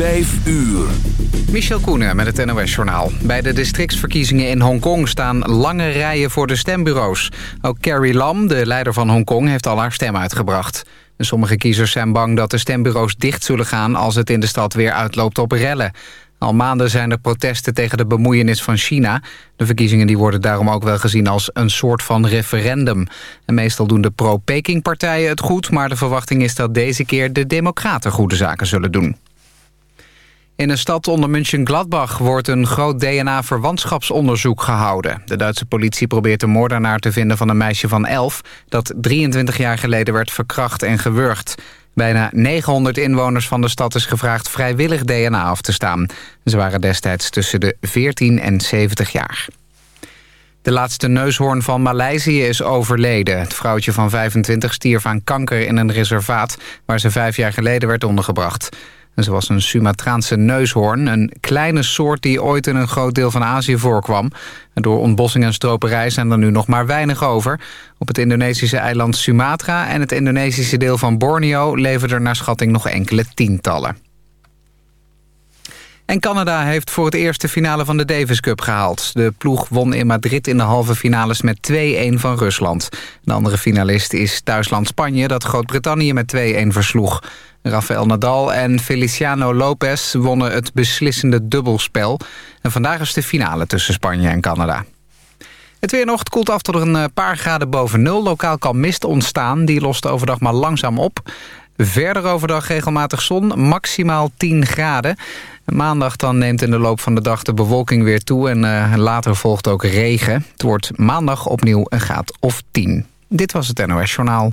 5 uur. Michel Koenen met het NOS-journaal. Bij de districtsverkiezingen in Hongkong staan lange rijen voor de stembureaus. Ook Carrie Lam, de leider van Hongkong, heeft al haar stem uitgebracht. Sommige kiezers zijn bang dat de stembureaus dicht zullen gaan... als het in de stad weer uitloopt op rellen. Al maanden zijn er protesten tegen de bemoeienis van China. De verkiezingen die worden daarom ook wel gezien als een soort van referendum. En meestal doen de pro-Peking-partijen het goed... maar de verwachting is dat deze keer de democraten goede zaken zullen doen. In een stad onder München-Gladbach wordt een groot DNA-verwantschapsonderzoek gehouden. De Duitse politie probeert de moordenaar te vinden van een meisje van 11... dat 23 jaar geleden werd verkracht en gewurgd. Bijna 900 inwoners van de stad is gevraagd vrijwillig DNA af te staan. Ze waren destijds tussen de 14 en 70 jaar. De laatste neushoorn van Maleisië is overleden. Het vrouwtje van 25 stierf aan kanker in een reservaat... waar ze vijf jaar geleden werd ondergebracht. Ze was een Sumatraanse neushoorn, een kleine soort die ooit in een groot deel van Azië voorkwam. Door ontbossing en stroperij zijn er nu nog maar weinig over. Op het Indonesische eiland Sumatra en het Indonesische deel van Borneo leven er naar schatting nog enkele tientallen. En Canada heeft voor het eerst de finale van de Davis Cup gehaald. De ploeg won in Madrid in de halve finales met 2-1 van Rusland. De andere finalist is thuisland Spanje dat Groot-Brittannië met 2-1 versloeg. Rafael Nadal en Feliciano Lopez wonnen het beslissende dubbelspel. En vandaag is de finale tussen Spanje en Canada. Het weer nog koelt af tot een paar graden boven nul. Lokaal kan mist ontstaan, die lost overdag maar langzaam op. Verder overdag regelmatig zon, maximaal 10 graden. Maandag dan neemt in de loop van de dag de bewolking weer toe... en uh, later volgt ook regen. Het wordt maandag opnieuw een graad of 10. Dit was het NOS Journaal.